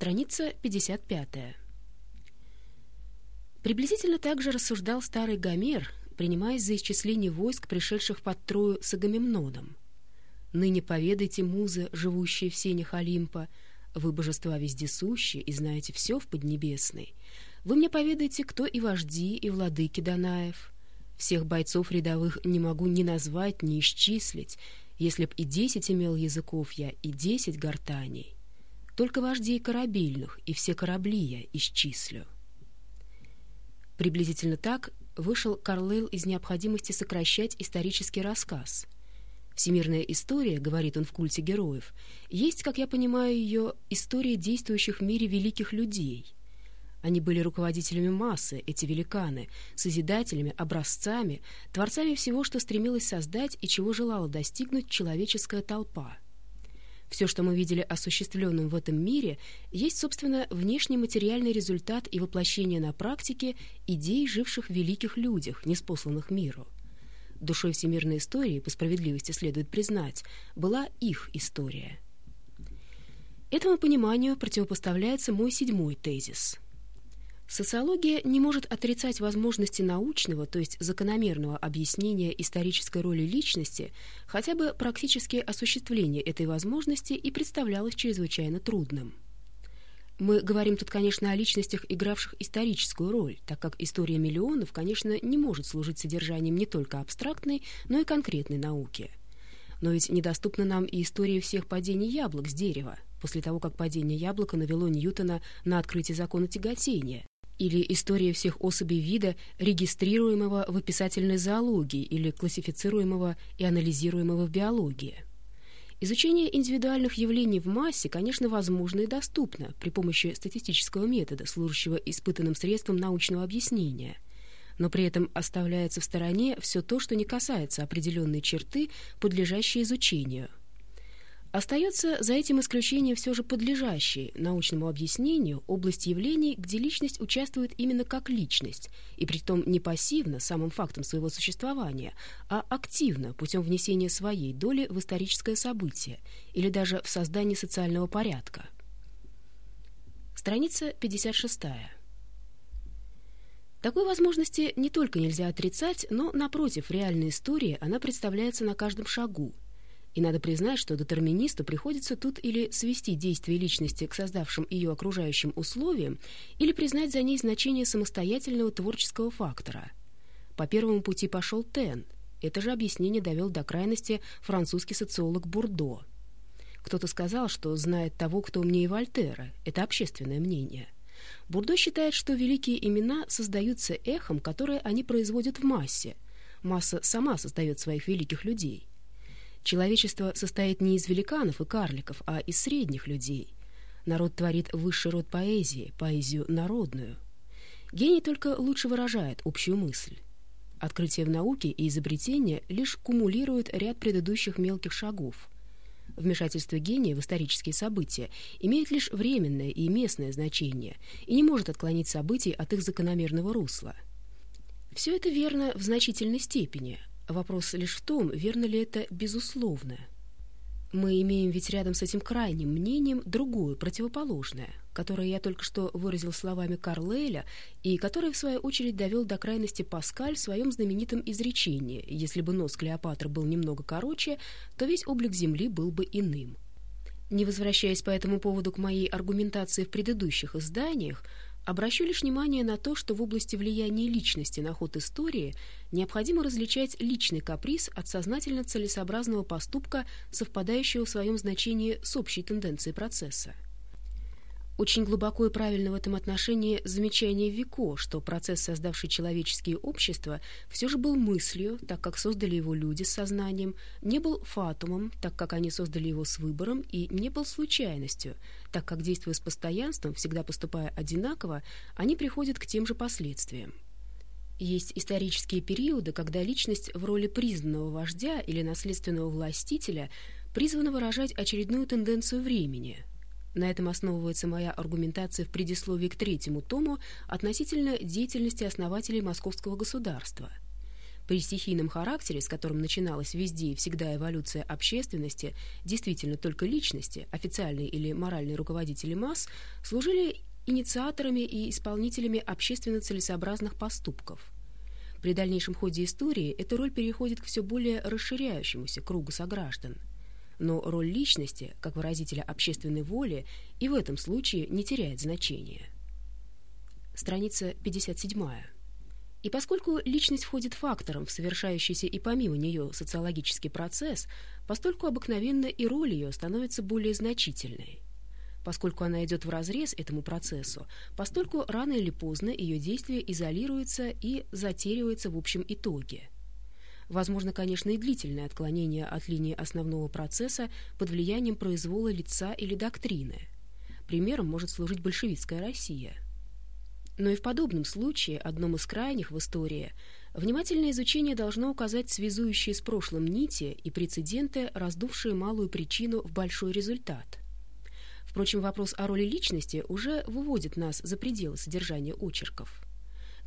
Страница 55. Приблизительно так же рассуждал старый Гомер, принимаясь за исчисление войск, пришедших под Трою с Агамемноном. «Ныне поведайте, музы, живущие в сенях Олимпа, вы божества вездесущие и знаете все в Поднебесной. Вы мне поведайте, кто и вожди, и владыки Данаев. Всех бойцов рядовых не могу ни назвать, ни исчислить, если б и десять имел языков я, и десять гортаней. Только вождей корабельных и все корабли я исчислю». Приблизительно так вышел Карлейл из необходимости сокращать исторический рассказ. «Всемирная история», — говорит он в культе героев, «есть, как я понимаю ее, история действующих в мире великих людей». Они были руководителями массы, эти великаны, созидателями, образцами, творцами всего, что стремилась создать и чего желала достигнуть человеческая толпа — все, что мы видели осуществленным в этом мире, есть, собственно, внешний материальный результат и воплощение на практике идей, живших в великих людях, неспосланных миру. Душой всемирной истории, по справедливости следует признать, была их история. Этому пониманию противопоставляется мой седьмой тезис – Социология не может отрицать возможности научного, то есть закономерного объяснения исторической роли личности, хотя бы практически осуществление этой возможности и представлялось чрезвычайно трудным. Мы говорим тут, конечно, о личностях, игравших историческую роль, так как история миллионов, конечно, не может служить содержанием не только абстрактной, но и конкретной науки. Но ведь недоступна нам и история всех падений яблок с дерева, после того, как падение яблока навело Ньютона на открытие закона тяготения, или история всех особей вида, регистрируемого в описательной зоологии или классифицируемого и анализируемого в биологии. Изучение индивидуальных явлений в массе, конечно, возможно и доступно при помощи статистического метода, служащего испытанным средством научного объяснения, но при этом оставляется в стороне все то, что не касается определенной черты, подлежащей изучению – Остается за этим исключением все же подлежащей научному объяснению область явлений, где личность участвует именно как личность, и притом не пассивно, самым фактом своего существования, а активно, путем внесения своей доли в историческое событие или даже в создание социального порядка. Страница 56. Такой возможности не только нельзя отрицать, но, напротив, реальной истории она представляется на каждом шагу – и надо признать, что детерминисту приходится тут или свести действие личности к создавшим ее окружающим условиям, или признать за ней значение самостоятельного творческого фактора. По первому пути пошел Тен. Это же объяснение довел до крайности французский социолог Бурдо. Кто-то сказал, что знает того, кто умнее Вольтера. Это общественное мнение. Бурдо считает, что великие имена создаются эхом, которое они производят в массе. Масса сама создает своих великих людей. Человечество состоит не из великанов и карликов, а из средних людей. Народ творит высший род поэзии, поэзию народную. Гений только лучше выражает общую мысль. Открытие в науке и изобретение лишь кумулируют ряд предыдущих мелких шагов. Вмешательство гения в исторические события имеет лишь временное и местное значение и не может отклонить событий от их закономерного русла. Все это верно в значительной степени, Вопрос лишь в том, верно ли это безусловно. Мы имеем ведь рядом с этим крайним мнением другое, противоположное, которое я только что выразил словами Карлейля и которое, в свою очередь, довел до крайности Паскаль в своем знаменитом изречении «Если бы нос Клеопатры был немного короче, то весь облик Земли был бы иным». Не возвращаясь по этому поводу к моей аргументации в предыдущих изданиях, Обращу лишь внимание на то, что в области влияния личности на ход истории необходимо различать личный каприз от сознательно целесообразного поступка, совпадающего в своем значении с общей тенденцией процесса. Очень глубоко и правильно в этом отношении замечание Вико, что процесс, создавший человеческие общества, все же был мыслью, так как создали его люди с сознанием, не был фатумом, так как они создали его с выбором, и не был случайностью, так как, действуя с постоянством, всегда поступая одинаково, они приходят к тем же последствиям. Есть исторические периоды, когда личность в роли признанного вождя или наследственного властителя призвана выражать очередную тенденцию времени – на этом основывается моя аргументация в предисловии к третьему тому относительно деятельности основателей московского государства. При стихийном характере, с которым начиналась везде и всегда эволюция общественности, действительно только личности, официальные или моральные руководители масс, служили инициаторами и исполнителями общественно целесообразных поступков. При дальнейшем ходе истории эта роль переходит к все более расширяющемуся кругу сограждан. Но роль личности, как выразителя общественной воли, и в этом случае не теряет значения. Страница 57. И поскольку личность входит фактором в совершающийся и помимо нее социологический процесс, постольку обыкновенно и роль ее становится более значительной. Поскольку она идет вразрез этому процессу, постольку рано или поздно ее действие изолируется и затеривается в общем итоге. Возможно, конечно, и длительное отклонение от линии основного процесса под влиянием произвола лица или доктрины. Примером может служить большевистская Россия – но и в подобном случае, одном из крайних в истории, внимательное изучение должно указать связующие с прошлым нити и прецеденты, раздувшие малую причину в большой результат. Впрочем, вопрос о роли личности уже выводит нас за пределы содержания очерков.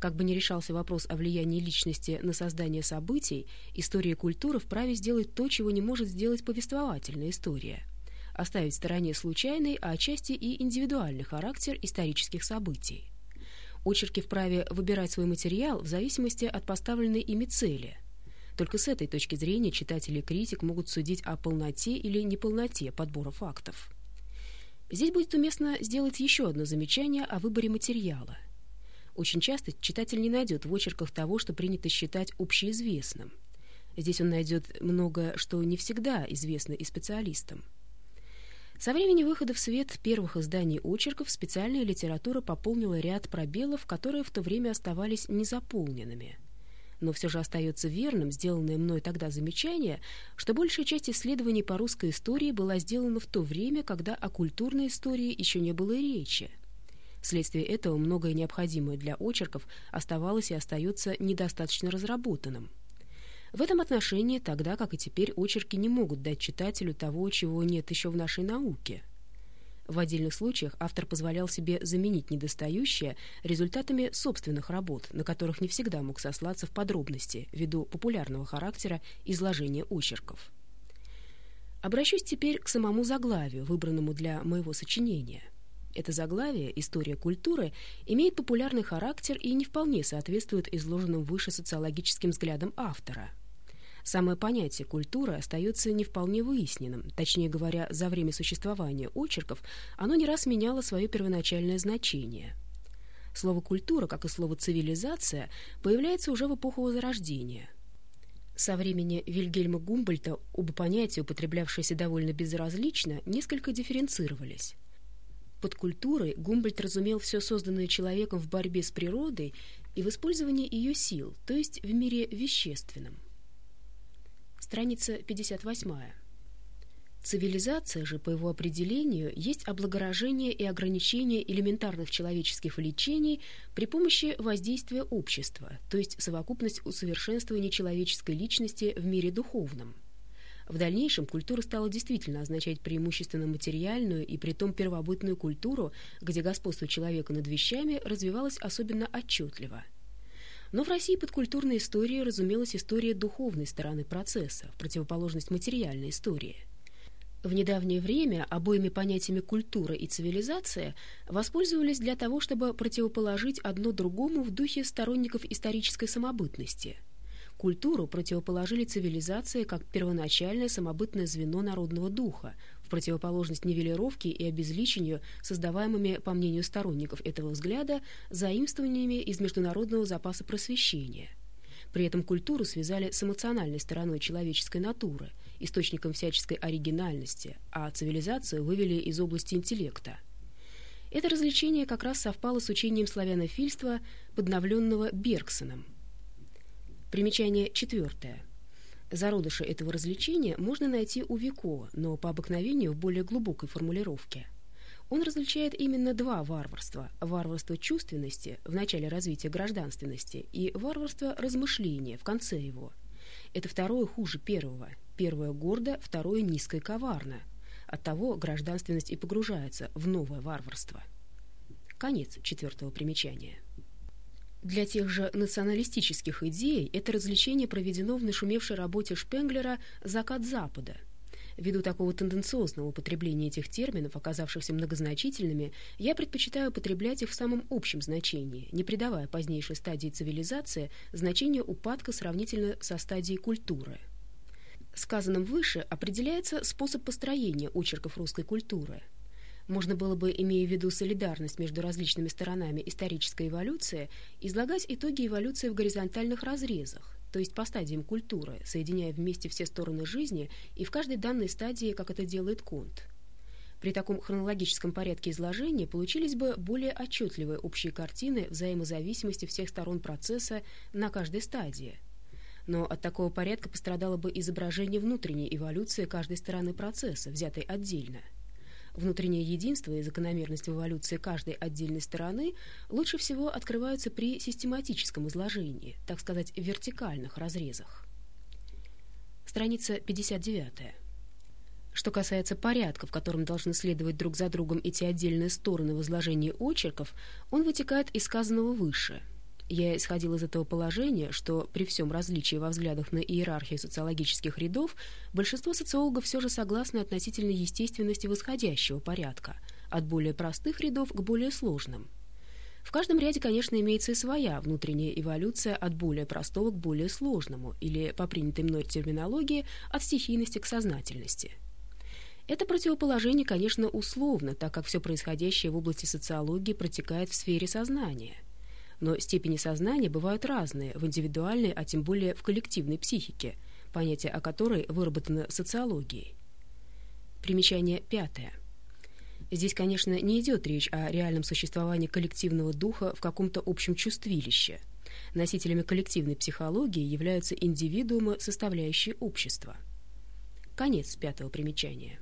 Как бы ни решался вопрос о влиянии личности на создание событий, история культуры вправе сделать то, чего не может сделать повествовательная история – оставить в стороне случайный, а отчасти и индивидуальный характер исторических событий. Очерки вправе выбирать свой материал в зависимости от поставленной ими цели. Только с этой точки зрения читатель и критик могут судить о полноте или неполноте подбора фактов. Здесь будет уместно сделать еще одно замечание о выборе материала. Очень часто читатель не найдет в очерках того, что принято считать общеизвестным. Здесь он найдет многое, что не всегда известно и специалистам. Со времени выхода в свет первых изданий очерков специальная литература пополнила ряд пробелов, которые в то время оставались незаполненными. Но все же остается верным сделанное мной тогда замечание, что большая часть исследований по русской истории была сделана в то время, когда о культурной истории еще не было речи. Вследствие этого многое необходимое для очерков оставалось и остается недостаточно разработанным. В этом отношении, тогда как и теперь, очерки не могут дать читателю того, чего нет еще в нашей науке. В отдельных случаях автор позволял себе заменить недостающее результатами собственных работ, на которых не всегда мог сослаться в подробности ввиду популярного характера изложения очерков. Обращусь теперь к самому заглавию, выбранному для моего сочинения. Это заглавие «История культуры» имеет популярный характер и не вполне соответствует изложенным выше социологическим взглядам автора – Самое понятие культуры остается не вполне выясненным. Точнее говоря, за время существования очерков оно не раз меняло свое первоначальное значение. Слово «культура», как и слово «цивилизация», появляется уже в эпоху Возрождения. Со времени Вильгельма Гумбольта оба понятия, употреблявшиеся довольно безразлично, несколько дифференцировались. Под культурой Гумбольд разумел все созданное человеком в борьбе с природой и в использовании ее сил, то есть в мире вещественном. Страница 58. Цивилизация же, по его определению, есть облагорожение и ограничение элементарных человеческих влечений при помощи воздействия общества, то есть совокупность усовершенствования человеческой личности в мире духовном. В дальнейшем культура стала действительно означать преимущественно материальную и притом первобытную культуру, где господство человека над вещами развивалось особенно отчетливо – но в России под культурной историей разумелась история духовной стороны процесса, в противоположность материальной истории. В недавнее время обоими понятиями культура и цивилизация воспользовались для того, чтобы противоположить одно другому в духе сторонников исторической самобытности – Культуру противоположили цивилизации как первоначальное самобытное звено народного духа, в противоположность нивелировке и обезличению, создаваемыми, по мнению сторонников этого взгляда, заимствованиями из международного запаса просвещения. При этом культуру связали с эмоциональной стороной человеческой натуры, источником всяческой оригинальности, а цивилизацию вывели из области интеллекта. Это развлечение как раз совпало с учением славянофильства, подновленного Бергсоном – Примечание четвертое. Зародыши этого развлечения можно найти у Вико, но по обыкновению в более глубокой формулировке. Он различает именно два варварства – варварство чувственности в начале развития гражданственности и варварство размышления в конце его. Это второе хуже первого. Первое гордо, второе низко и коварно. Оттого гражданственность и погружается в новое варварство. Конец четвертого примечания. Для тех же националистических идей это развлечение проведено в нашумевшей работе Шпенглера «Закат Запада». Ввиду такого тенденциозного употребления этих терминов, оказавшихся многозначительными, я предпочитаю употреблять их в самом общем значении, не придавая позднейшей стадии цивилизации значения упадка сравнительно со стадией культуры. Сказанным выше определяется способ построения очерков русской культуры – можно было бы, имея в виду солидарность между различными сторонами исторической эволюции, излагать итоги эволюции в горизонтальных разрезах, то есть по стадиям культуры, соединяя вместе все стороны жизни и в каждой данной стадии, как это делает Конт. При таком хронологическом порядке изложения получились бы более отчетливые общие картины взаимозависимости всех сторон процесса на каждой стадии. Но от такого порядка пострадало бы изображение внутренней эволюции каждой стороны процесса, взятой отдельно – Внутреннее единство и закономерность в эволюции каждой отдельной стороны лучше всего открываются при систематическом изложении, так сказать, вертикальных разрезах. Страница 59. Что касается порядка, в котором должны следовать друг за другом эти отдельные стороны в изложении очерков, он вытекает из сказанного выше – я исходил из этого положения, что при всем различии во взглядах на иерархию социологических рядов большинство социологов все же согласны относительно естественности восходящего порядка, от более простых рядов к более сложным. В каждом ряде, конечно, имеется и своя внутренняя эволюция от более простого к более сложному, или, по принятой мной терминологии, от стихийности к сознательности. Это противоположение, конечно, условно, так как все происходящее в области социологии протекает в сфере сознания – но степени сознания бывают разные в индивидуальной, а тем более в коллективной психике, понятие о которой выработано социологией. Примечание пятое. Здесь, конечно, не идет речь о реальном существовании коллективного духа в каком-то общем чувствилище. Носителями коллективной психологии являются индивидуумы, составляющие общество. Конец пятого примечания.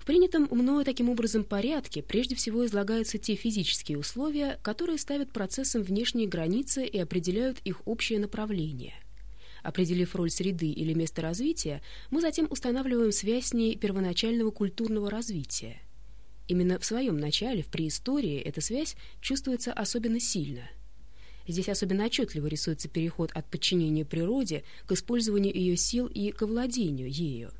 В принятом мною таким образом порядке прежде всего излагаются те физические условия, которые ставят процессам внешние границы и определяют их общее направление. Определив роль среды или места развития, мы затем устанавливаем связь с ней первоначального культурного развития. Именно в своем начале, в преистории, эта связь чувствуется особенно сильно – Здесь особенно отчетливо рисуется переход от подчинения природе к использованию ее сил и к овладению ею.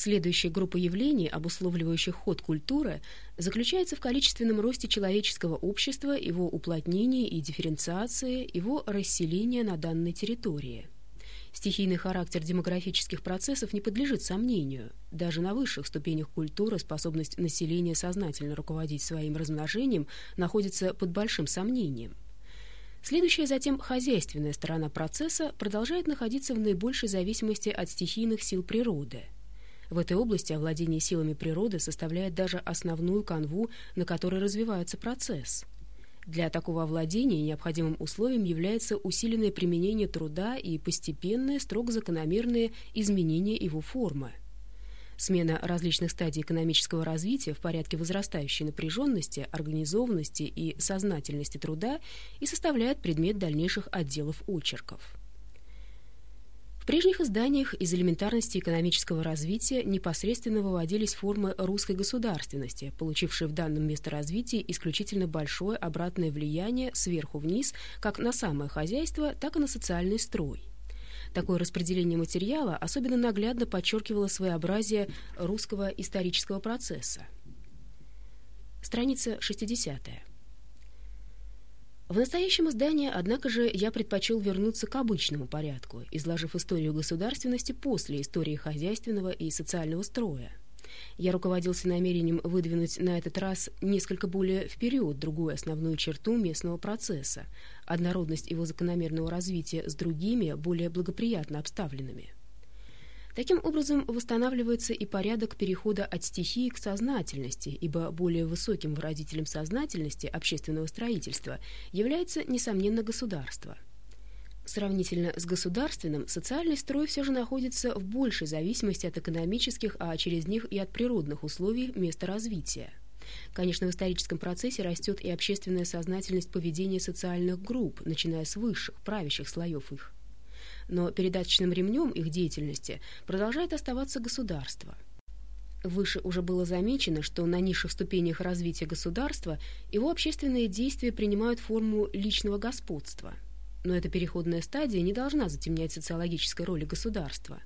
Следующая группа явлений, обусловливающих ход культуры, заключается в количественном росте человеческого общества, его уплотнении и дифференциации, его расселения на данной территории. Стихийный характер демографических процессов не подлежит сомнению. Даже на высших ступенях культуры способность населения сознательно руководить своим размножением находится под большим сомнением. Следующая затем хозяйственная сторона процесса продолжает находиться в наибольшей зависимости от стихийных сил природы – в этой области овладение силами природы составляет даже основную канву, на которой развивается процесс. Для такого овладения необходимым условием является усиленное применение труда и постепенное, строго закономерное изменение его формы. Смена различных стадий экономического развития в порядке возрастающей напряженности, организованности и сознательности труда и составляет предмет дальнейших отделов очерков прежних изданиях из элементарности экономического развития непосредственно выводились формы русской государственности, получившие в данном месторазвитии исключительно большое обратное влияние сверху вниз как на самое хозяйство, так и на социальный строй. Такое распределение материала особенно наглядно подчеркивало своеобразие русского исторического процесса. Страница 60. -я. В настоящем издании, однако же, я предпочел вернуться к обычному порядку, изложив историю государственности после истории хозяйственного и социального строя. Я руководился намерением выдвинуть на этот раз несколько более вперед другую основную черту местного процесса – однородность его закономерного развития с другими, более благоприятно обставленными – Таким образом, восстанавливается и порядок перехода от стихии к сознательности, ибо более высоким выразителем сознательности общественного строительства является, несомненно, государство. Сравнительно с государственным, социальный строй все же находится в большей зависимости от экономических, а через них и от природных условий места развития. Конечно, в историческом процессе растет и общественная сознательность поведения социальных групп, начиная с высших, правящих слоев их но передаточным ремнем их деятельности продолжает оставаться государство. Выше уже было замечено, что на низших ступенях развития государства его общественные действия принимают форму личного господства. Но эта переходная стадия не должна затемнять социологической роли государства.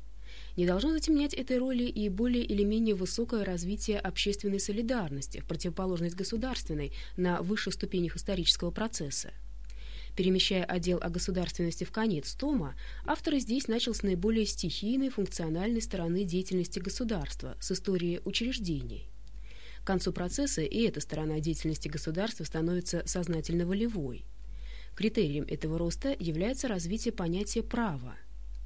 Не должно затемнять этой роли и более или менее высокое развитие общественной солидарности в противоположность государственной на высших ступенях исторического процесса. Перемещая отдел о государственности в конец тома, автор здесь начал с наиболее стихийной функциональной стороны деятельности государства, с истории учреждений. К концу процесса и эта сторона деятельности государства становится сознательно-волевой. Критерием этого роста является развитие понятия «права»,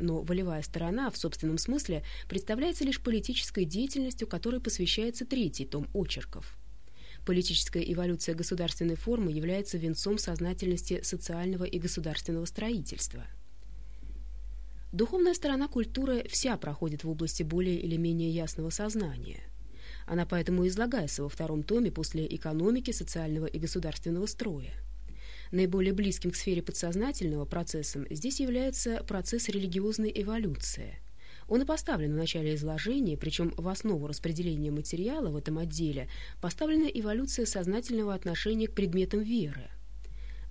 но волевая сторона в собственном смысле представляется лишь политической деятельностью, которой посвящается третий том очерков. Политическая эволюция государственной формы является венцом сознательности социального и государственного строительства. Духовная сторона культуры вся проходит в области более или менее ясного сознания. Она поэтому излагается во втором томе после экономики, социального и государственного строя. Наиболее близким к сфере подсознательного процессом здесь является процесс религиозной эволюции – он и поставлен в начале изложения, причем в основу распределения материала в этом отделе поставлена эволюция сознательного отношения к предметам веры.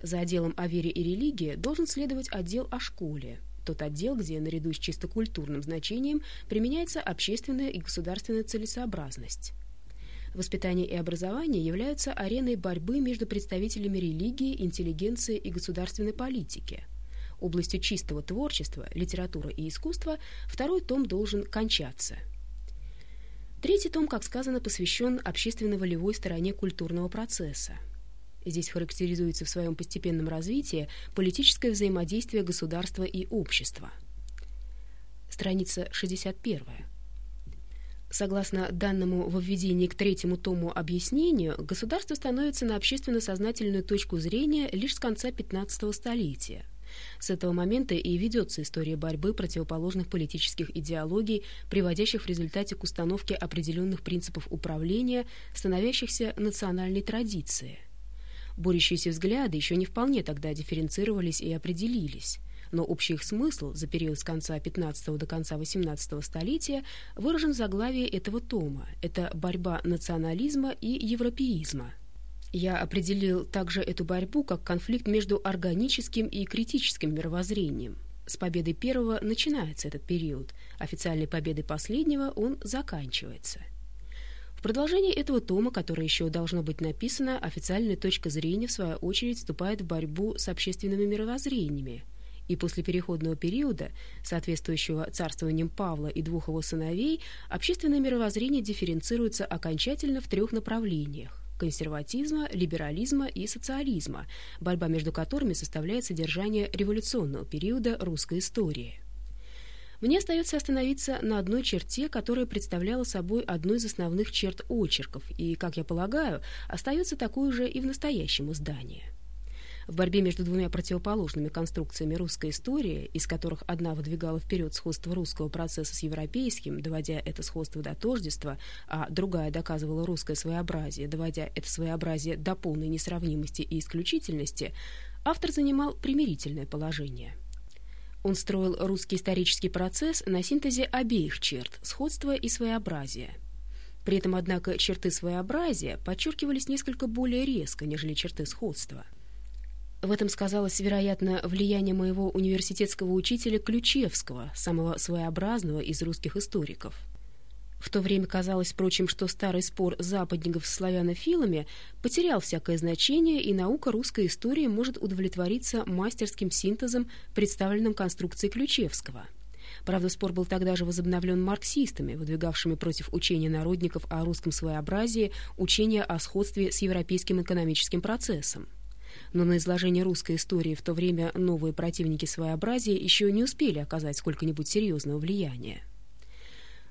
За отделом о вере и религии должен следовать отдел о школе, тот отдел, где наряду с чисто культурным значением применяется общественная и государственная целесообразность. Воспитание и образование являются ареной борьбы между представителями религии, интеллигенции и государственной политики – областью чистого творчества, литературы и искусства, второй том должен кончаться. Третий том, как сказано, посвящен общественно-волевой стороне культурного процесса. Здесь характеризуется в своем постепенном развитии политическое взаимодействие государства и общества. Страница 61. Согласно данному во введении к третьему тому объяснению, государство становится на общественно-сознательную точку зрения лишь с конца 15 столетия – с этого момента и ведется история борьбы противоположных политических идеологий, приводящих в результате к установке определенных принципов управления, становящихся национальной традицией. Борющиеся взгляды еще не вполне тогда дифференцировались и определились но общий их смысл за период с конца XV до конца XVIII столетия выражен в заглавии этого тома. Это борьба национализма и европеизма. Я определил также эту борьбу как конфликт между органическим и критическим мировоззрением. С победой первого начинается этот период, официальной победой последнего он заканчивается. В продолжении этого тома, которое еще должно быть написано, официальная точка зрения, в свою очередь, вступает в борьбу с общественными мировоззрениями, и после переходного периода, соответствующего царствованием Павла и двух его сыновей, общественное мировоззрение дифференцируется окончательно в трех направлениях консерватизма, либерализма и социализма, борьба между которыми составляет содержание революционного периода русской истории. Мне остается остановиться на одной черте, которая представляла собой одну из основных черт очерков и, как я полагаю, остается такой же и в настоящем издании. В борьбе между двумя противоположными конструкциями русской истории, из которых одна выдвигала вперед сходство русского процесса с европейским, доводя это сходство до тождества, а другая доказывала русское своеобразие, доводя это своеобразие до полной несравнимости и исключительности, автор занимал примирительное положение. Он строил русский исторический процесс на синтезе обеих черт – сходства и своеобразия. При этом, однако, черты своеобразия подчеркивались несколько более резко, нежели черты сходства – в этом сказалось, вероятно, влияние моего университетского учителя Ключевского, самого своеобразного из русских историков. В то время казалось, впрочем, что старый спор западников с славянофилами потерял всякое значение, и наука русской истории может удовлетвориться мастерским синтезом, представленным конструкцией Ключевского. Правда, спор был тогда же возобновлен марксистами, выдвигавшими против учения народников о русском своеобразии учение о сходстве с европейским экономическим процессом но на изложение русской истории в то время новые противники своеобразия еще не успели оказать сколько-нибудь серьезного влияния.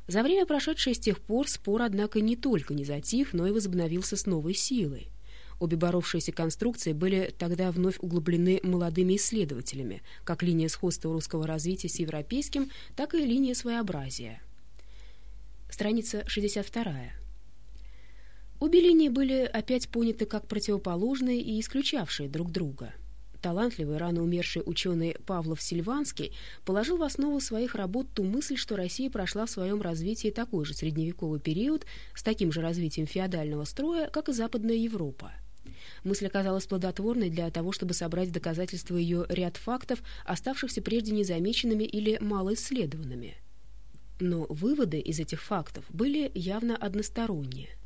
За время, прошедшее с тех пор, спор, однако, не только не затих, но и возобновился с новой силой. Обе боровшиеся конструкции были тогда вновь углублены молодыми исследователями, как линия сходства русского развития с европейским, так и линия своеобразия. Страница 62. Обе линии были опять поняты как противоположные и исключавшие друг друга. талантливый, рано умерший ученый Павлов Сильванский положил в основу своих работ ту мысль, что Россия прошла в своем развитии такой же средневековый период с таким же развитием феодального строя, как и Западная Европа. Мысль оказалась плодотворной для того, чтобы собрать доказательства ее ряд фактов, оставшихся прежде незамеченными или малоисследованными. Но выводы из этих фактов были явно односторонние –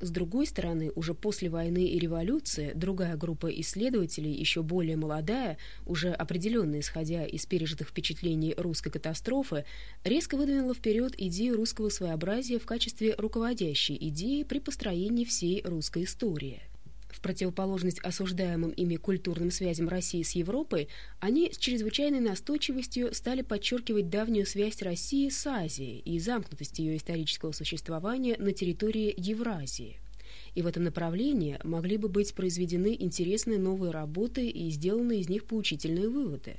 с другой стороны, уже после войны и революции другая группа исследователей, еще более молодая, уже определенно исходя из пережитых впечатлений русской катастрофы, резко выдвинула вперед идею русского своеобразия в качестве руководящей идеи при построении всей русской истории – в противоположность осуждаемым ими культурным связям России с Европой, они с чрезвычайной настойчивостью стали подчеркивать давнюю связь России с Азией и замкнутость ее исторического существования на территории Евразии. И в этом направлении могли бы быть произведены интересные новые работы и сделаны из них поучительные выводы.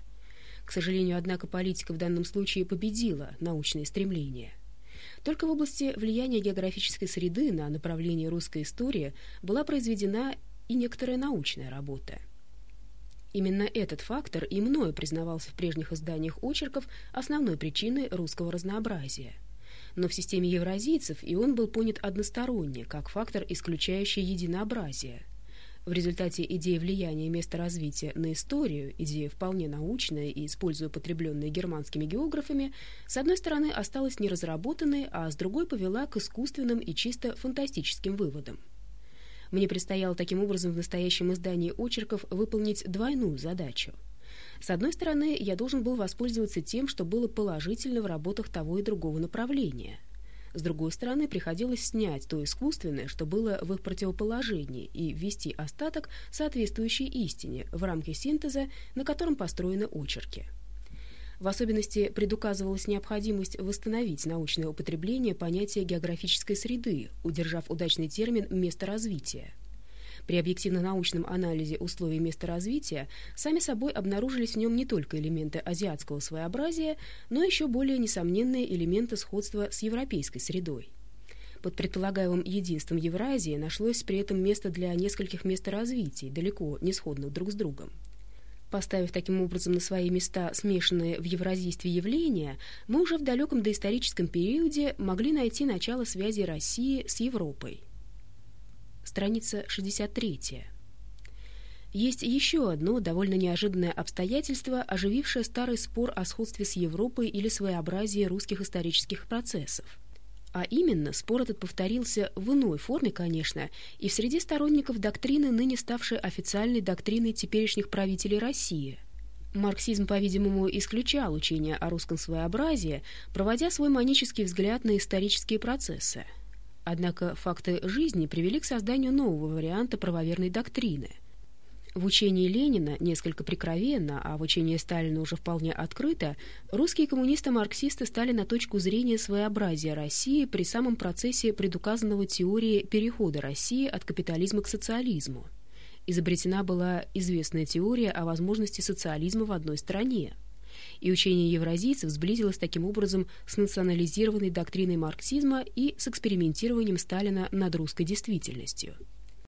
К сожалению, однако, политика в данном случае победила научные стремления. Только в области влияния географической среды на направление русской истории была произведена и некоторая научная работа. Именно этот фактор и мною признавался в прежних изданиях очерков основной причиной русского разнообразия. Но в системе евразийцев и он был понят односторонне, как фактор, исключающий единообразие – в результате идеи влияния места развития на историю, идея вполне научная и используя употребленная германскими географами, с одной стороны осталась неразработанной, а с другой повела к искусственным и чисто фантастическим выводам. Мне предстояло таким образом в настоящем издании очерков выполнить двойную задачу. С одной стороны, я должен был воспользоваться тем, что было положительно в работах того и другого направления – с другой стороны, приходилось снять то искусственное, что было в их противоположении, и ввести остаток, соответствующей истине, в рамки синтеза, на котором построены очерки. В особенности предуказывалась необходимость восстановить научное употребление понятия географической среды, удержав удачный термин «место развития». При объективно-научном анализе условий места развития сами собой обнаружились в нем не только элементы азиатского своеобразия, но еще более несомненные элементы сходства с европейской средой. Под предполагаемым единством Евразии нашлось при этом место для нескольких месторазвитий, далеко не сходных друг с другом. Поставив таким образом на свои места смешанные в евразийстве явления, мы уже в далеком доисторическом периоде могли найти начало связи России с Европой страница 63. Есть еще одно довольно неожиданное обстоятельство, оживившее старый спор о сходстве с Европой или своеобразии русских исторических процессов. А именно, спор этот повторился в иной форме, конечно, и в среде сторонников доктрины, ныне ставшей официальной доктриной теперешних правителей России. Марксизм, по-видимому, исключал учение о русском своеобразии, проводя свой манический взгляд на исторические процессы – Однако факты жизни привели к созданию нового варианта правоверной доктрины. В учении Ленина несколько прикровенно, а в учении Сталина уже вполне открыто, русские коммунисты-марксисты стали на точку зрения своеобразия России при самом процессе предуказанного теории перехода России от капитализма к социализму. Изобретена была известная теория о возможности социализма в одной стране – и учение евразийцев сблизилось таким образом с национализированной доктриной марксизма и с экспериментированием Сталина над русской действительностью.